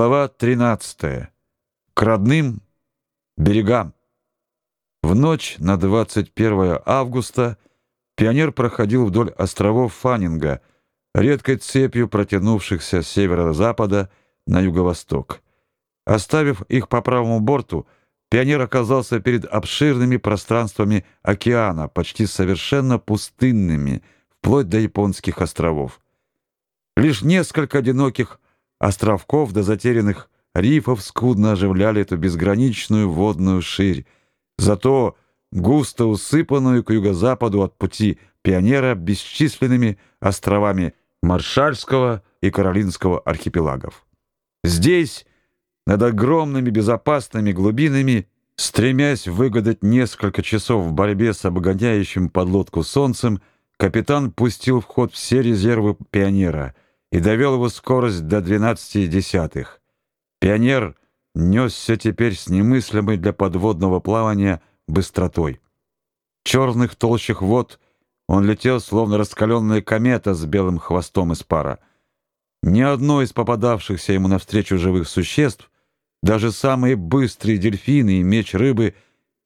Глава 13. К родным берегам. В ночь на 21 августа пионер проходил вдоль островов Фаннинга, редкой цепью протянувшихся с северо-запада на юго-восток. Оставив их по правому борту, пионер оказался перед обширными пространствами океана, почти совершенно пустынными, вплоть до японских островов. Лишь несколько одиноких островков до затерянных рифов скудно оживляли эту безграничную водную ширь, зато густо усыпанную к юго-западу от пути пионера бесчисленными островами Маршальского и Каролинского архипелагов. Здесь, над огромными безопасными глубинами, стремясь выгадать несколько часов в борьбе с обгоняющим подлодку солнцем, капитан пустил в ход все резервы пионера — и довел его скорость до 12 десятых. Пионер несся теперь с немыслимой для подводного плавания быстротой. В черных толщах вод он летел, словно раскаленная комета с белым хвостом из пара. Ни одно из попадавшихся ему навстречу живых существ, даже самые быстрые дельфины и меч рыбы,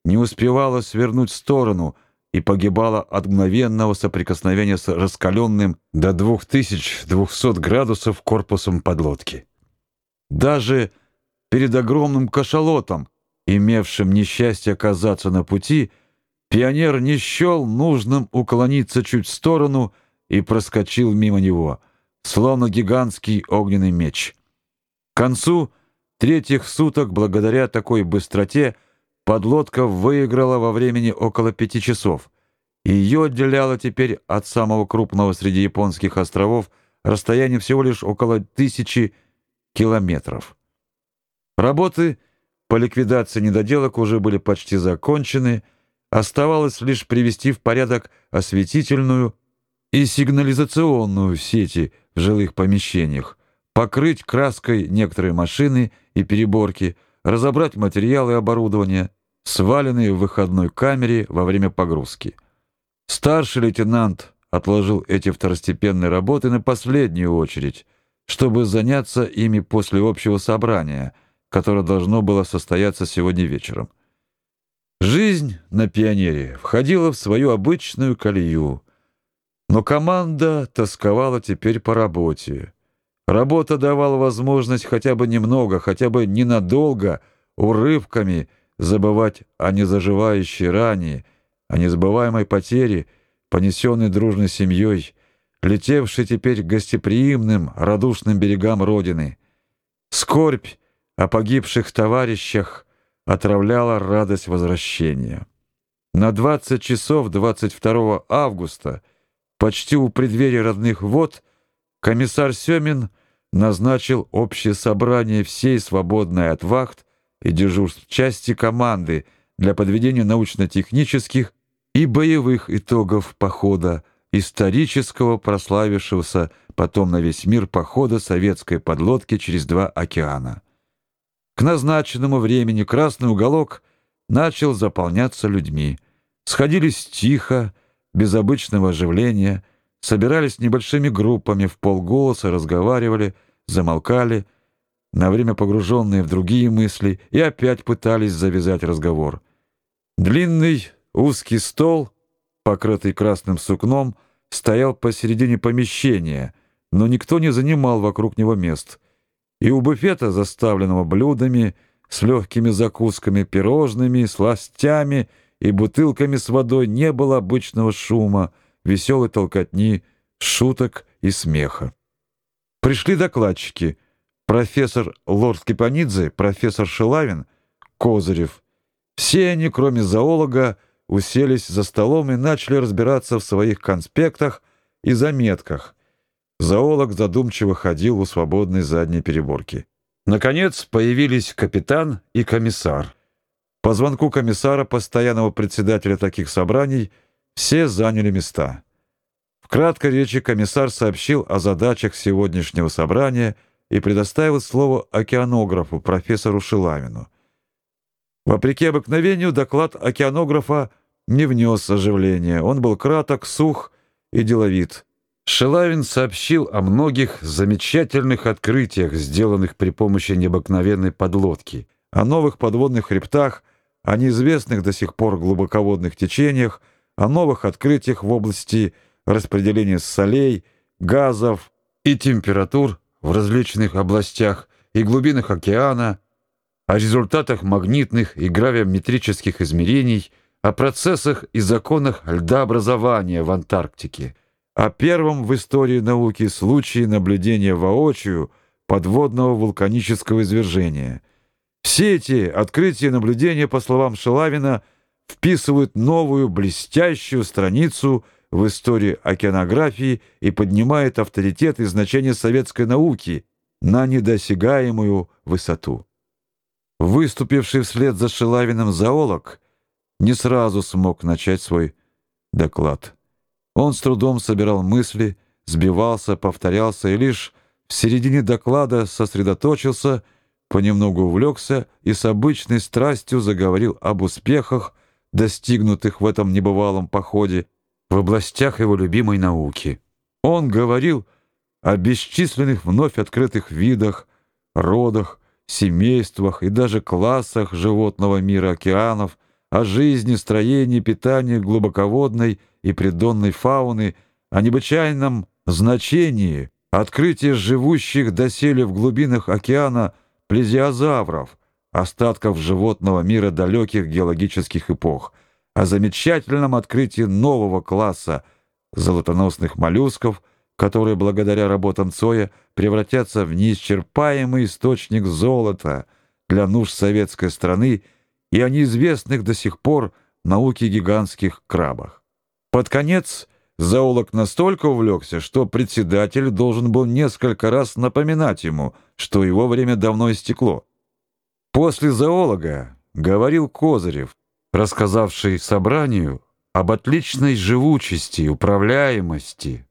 не успевало свернуть в сторону — и погибала от мгновенного соприкосновения с раскаленным до 2200 градусов корпусом подлодки. Даже перед огромным кашалотом, имевшим несчастье оказаться на пути, пионер не счел нужным уклониться чуть в сторону и проскочил мимо него, словно гигантский огненный меч. К концу третьих суток, благодаря такой быстроте, Подлодка выиграла во времени около пяти часов. Ее отделяло теперь от самого крупного среди японских островов расстояние всего лишь около тысячи километров. Работы по ликвидации недоделок уже были почти закончены, оставалось лишь привести в порядок осветительную и сигнализационную сети в жилых помещениях, покрыть краской некоторые машины и переборки, разобрать материалы и оборудование, сваленные в выходной камере во время погрузки. Старший лейтенант отложил эти второстепенные работы на последнюю очередь, чтобы заняться ими после общего собрания, которое должно было состояться сегодня вечером. Жизнь на пионере входила в свою обычную колею, но команда тосковала теперь по работе. Работа давала возможность хотя бы немного, хотя бы ненадолго, урывками забывать о незаживающей ране, о незабываемой потере, понесенной дружной семьей, летевшей теперь к гостеприимным, радушным берегам Родины. Скорбь о погибших товарищах отравляла радость возвращения. На 20 часов 22 августа, почти у преддверия родных вод, комиссар Семин назначил общее собрание всей свободной от вахт и дежурств части команды для подведения научно-технических и боевых итогов похода, исторического прославившегося потом на весь мир похода советской подлодки через два океана. К назначенному времени красный уголок начал заполняться людьми. Сходились тихо, без обычного оживления, собирались небольшими группами, в полголоса разговаривали, замолкали, на время погруженные в другие мысли, и опять пытались завязать разговор. Длинный узкий стол, покрытый красным сукном, стоял посередине помещения, но никто не занимал вокруг него мест. И у буфета, заставленного блюдами, с легкими закусками, пирожными, сластями и бутылками с водой, не было обычного шума, веселой толкотни, шуток и смеха. Пришли докладчики — профессор Лорд-Скипанидзе, профессор Шилавин, Козырев. Все они, кроме зоолога, уселись за столом и начали разбираться в своих конспектах и заметках. Зоолог задумчиво ходил у свободной задней переборки. Наконец появились капитан и комиссар. По звонку комиссара, постоянного председателя таких собраний, все заняли места. В краткой речи комиссар сообщил о задачах сегодняшнего собрания – и предоставил слово океанографу профессору Шилавину. Вопреки обыкновению, доклад океанографа не внес оживления. Он был краток, сух и деловит. Шелавин сообщил о многих замечательных открытиях, сделанных при помощи необыкновенной подлодки, о новых подводных хребтах, о неизвестных до сих пор глубоководных течениях, о новых открытиях в области распределения солей, газов и температур в различных областях и глубинах океана, о результатах магнитных и гравиметрических измерений, о процессах и законах льдообразования в Антарктике, о первом в истории науки случае наблюдения воочию подводного вулканического извержения. Все эти открытия и наблюдения, по словам Шелавина, вписывают новую блестящую страницу в истории океанографии и поднимают авторитет и значение советской науки на недосягаемую высоту. Выступивший вслед за Шелавиным зоолог не сразу смог начать свой доклад. Он с трудом собирал мысли, сбивался, повторялся и лишь в середине доклада сосредоточился, понемногу увлекся и с обычной страстью заговорил об успехах, достигнутых в этом небывалом походе в областях его любимой науки. Он говорил о бесчисленных вновь открытых видах, родах, семействах и даже классах животного мира океанов, о жизни, строении, питании глубоководной и придонной фауны, о необычайном значении открытия живущих доселе в глубинах океана плезиозавров, остатков животного мира далеких геологических эпох, о замечательном открытии нового класса золотоносных моллюсков, которые благодаря работам Цоя превратятся в неисчерпаемый источник золота для нужд советской страны и о неизвестных до сих пор науке гигантских крабах. Под конец зоолог настолько увлекся, что председатель должен был несколько раз напоминать ему, что его время давно истекло. После зоолога говорил Козырев, рассказавший собранию об отличной живучести, управляемости,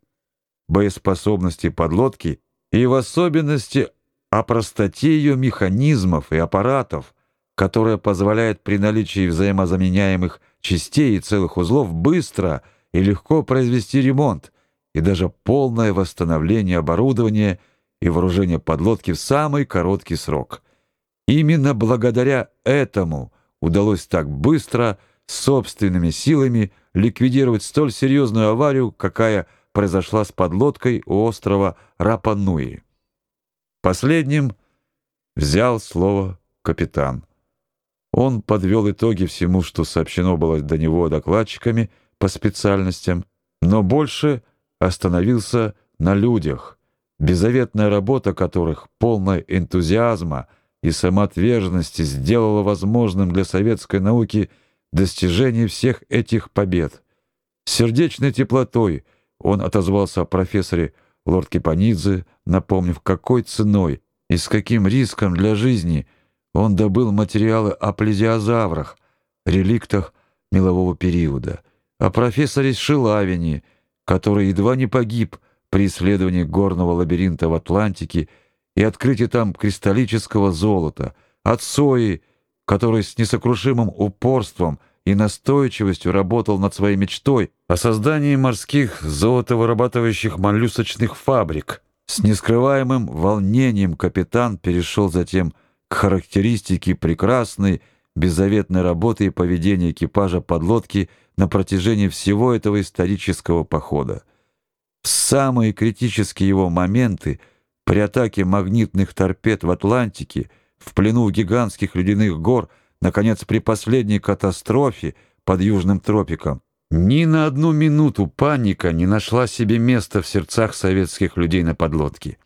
боеспособности подлодки и в особенности о простоте ее механизмов и аппаратов, которая позволяет при наличии взаимозаменяемых частей и целых узлов быстро и легко произвести ремонт и даже полное восстановление оборудования и вооружения подлодки в самый короткий срок. Именно благодаря этому удалось так быстро собственными силами ликвидировать столь серьезную аварию, какая произошла с подлодкой у острова Рапануи. Последним взял слово капитан. Он подвел итоги всему, что сообщено было до него докладчиками по специальностям, но больше остановился на людях, беззаветная работа которых, полная энтузиазма и самоотверженности, сделала возможным для советской науки достижение всех этих побед. С сердечной теплотой он отозвался о профессоре Лорд Кипанидзе, напомнив, какой ценой и с каким риском для жизни – он добыл материалы о плезиозаврах, реликтах мелового периода, о профессоре Шилавине, который едва не погиб при исследовании горного лабиринта в Атлантике и открытии там кристаллического золота, о Цои, который с несокрушимым упорством и настойчивостью работал над своей мечтой о создании морских золотовырабатывающих моллюсочных фабрик. С нескрываемым волнением капитан перешел затем к характеристике прекрасной, беззаветной работы и поведения экипажа подлодки на протяжении всего этого исторического похода. В самые критические его моменты при атаке магнитных торпед в Атлантике, в плену гигантских ледяных гор, наконец, при последней катастрофе под Южным тропиком, ни на одну минуту паника не нашла себе места в сердцах советских людей на подлодке.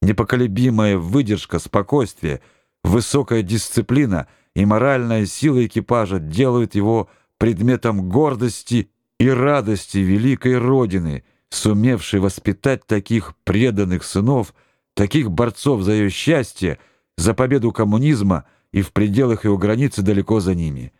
Непоколебимая выдержка, спокойствие — Высокая дисциплина и моральная сила экипажа делают его предметом гордости и радости великой Родины, сумевшей воспитать таких преданных сынов, таких борцов за ее счастье, за победу коммунизма и в пределах его границы далеко за ними.